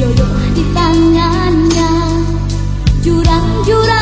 Jodoh di tangannya. Jurang-jurang